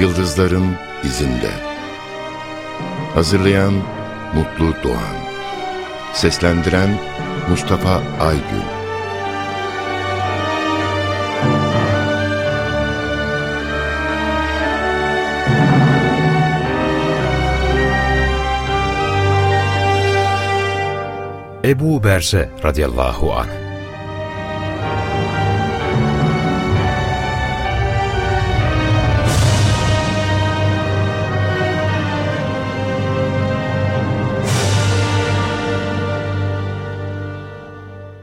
Yıldızların izinde. Hazırlayan Mutlu Doğan. Seslendiren Mustafa Aygün. Ebu Berze radıyallahu anh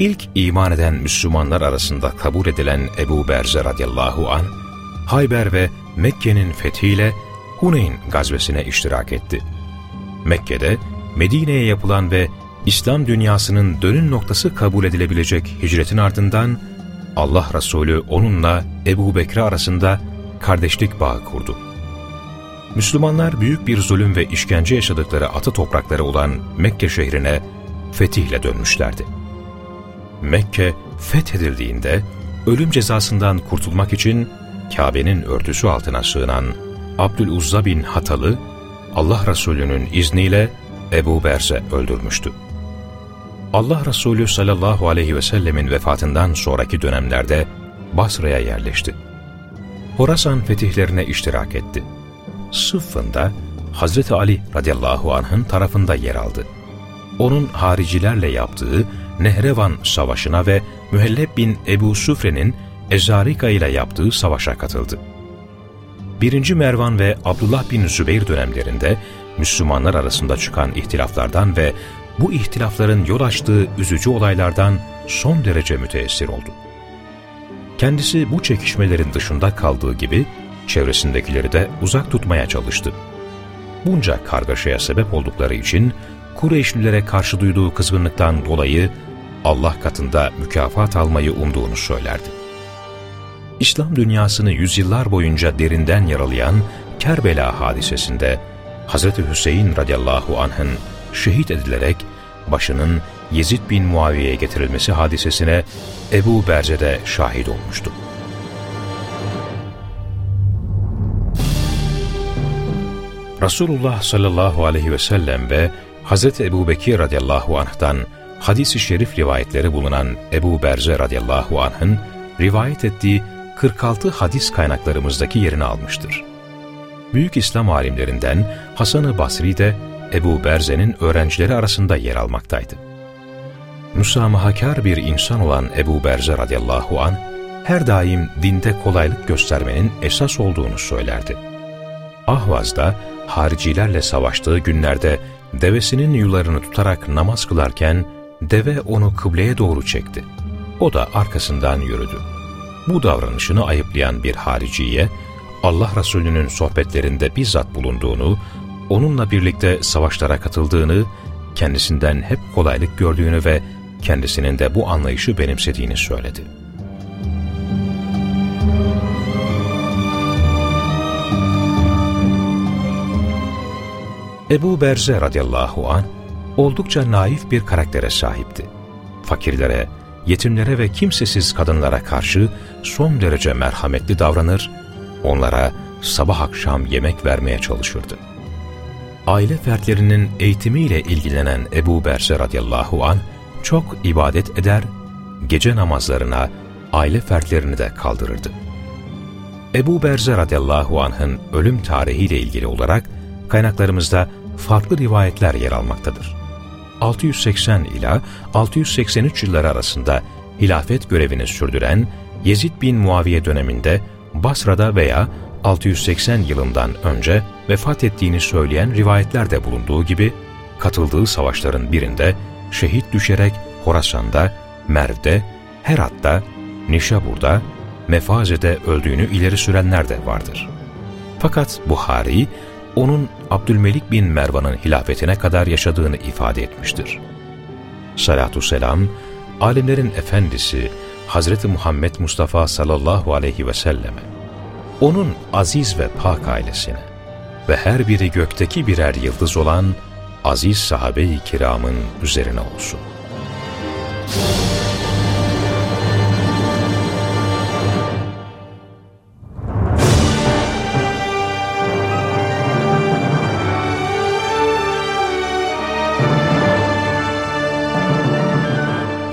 İlk iman eden Müslümanlar arasında kabul edilen Ebu Berze radıyallahu an, Hayber ve Mekke'nin fethiyle Huneyn gazvesine iştirak etti. Mekke'de Medine'ye yapılan ve İslam dünyasının dönüm noktası kabul edilebilecek hicretin ardından Allah Resulü onunla Ebu Bekir arasında kardeşlik bağı kurdu. Müslümanlar büyük bir zulüm ve işkence yaşadıkları atı toprakları olan Mekke şehrine fetihle dönmüşlerdi. Mekke fethedildiğinde ölüm cezasından kurtulmak için Kabe'nin örtüsü altına sığınan Abdüluzza bin Hatalı, Allah Resulü'nün izniyle Ebu Berze öldürmüştü. Allah Resulü sallallahu aleyhi ve sellemin vefatından sonraki dönemlerde Basra'ya yerleşti. Horasan fetihlerine iştirak etti. Sıffında Hazreti Ali radıyallahu anh'ın tarafında yer aldı. Onun haricilerle yaptığı Nehrevan Savaşı'na ve Mühelleb bin Ebu Sufre'nin Ezarika ile yaptığı savaşa katıldı. 1. Mervan ve Abdullah bin Zübeyir dönemlerinde Müslümanlar arasında çıkan ihtilaflardan ve bu ihtilafların yol açtığı üzücü olaylardan son derece müteessir oldu. Kendisi bu çekişmelerin dışında kaldığı gibi çevresindekileri de uzak tutmaya çalıştı. Bunca kargaşaya sebep oldukları için Kureyşlilere karşı duyduğu kızgınlıktan dolayı Allah katında mükafat almayı umduğunu söylerdi. İslam dünyasını yüzyıllar boyunca derinden yaralayan Kerbela hadisesinde Hz. Hüseyin radıyallahu anh'ın şehit edilerek başının Yezid bin Muaviye'ye getirilmesi hadisesine Ebu Berze de şahit olmuştu. Resulullah sallallahu aleyhi ve sellem ve Hz. Ebu Bekir radıyallahu anh'tan hadis-i şerif rivayetleri bulunan Ebu Berze radıyallahu anh'ın rivayet ettiği 46 hadis kaynaklarımızdaki yerini almıştır. Büyük İslam alimlerinden Hasan-ı Basri de Ebu Berze'nin öğrencileri arasında yer almaktaydı. Müsamahakar bir insan olan Ebu Berze radıyallahu an her daim dinde kolaylık göstermenin esas olduğunu söylerdi. Ahvaz'da haricilerle savaştığı günlerde devesinin yularını tutarak namaz kılarken deve onu kıbleye doğru çekti. O da arkasından yürüdü. Bu davranışını ayıplayan bir hariciye, Allah Resulü'nün sohbetlerinde bizzat bulunduğunu, onunla birlikte savaşlara katıldığını, kendisinden hep kolaylık gördüğünü ve kendisinin de bu anlayışı benimsediğini söyledi. Ebu Berze radıyallahu an oldukça naif bir karaktere sahipti. Fakirlere, yetimlere ve kimsesiz kadınlara karşı son derece merhametli davranır, onlara sabah akşam yemek vermeye çalışırdı. Aile fertlerinin eğitimiyle ilgilenen Ebu Berse radıyallahu an çok ibadet eder, gece namazlarına aile fertlerini de kaldırırdı. Ebu Berze radıyallahu anh'ın ölüm tarihiyle ilgili olarak kaynaklarımızda farklı rivayetler yer almaktadır. 680 ila 683 yılları arasında hilafet görevini sürdüren Yezid bin Muaviye döneminde Basra'da veya 680 yılından önce vefat ettiğini söyleyen rivayetler de bulunduğu gibi, katıldığı savaşların birinde şehit düşerek Horasan'da, Merv'de, Herat'ta, Nişabur'da, Mefaze'de öldüğünü ileri sürenler de vardır. Fakat Buhari, onun Abdülmelik bin Mervan'ın hilafetine kadar yaşadığını ifade etmiştir. Salatü selam, alimlerin efendisi Hazreti Muhammed Mustafa sallallahu aleyhi ve selleme, onun aziz ve pak ailesine ve her biri gökteki birer yıldız olan aziz sahabe-i kiramın üzerine olsun.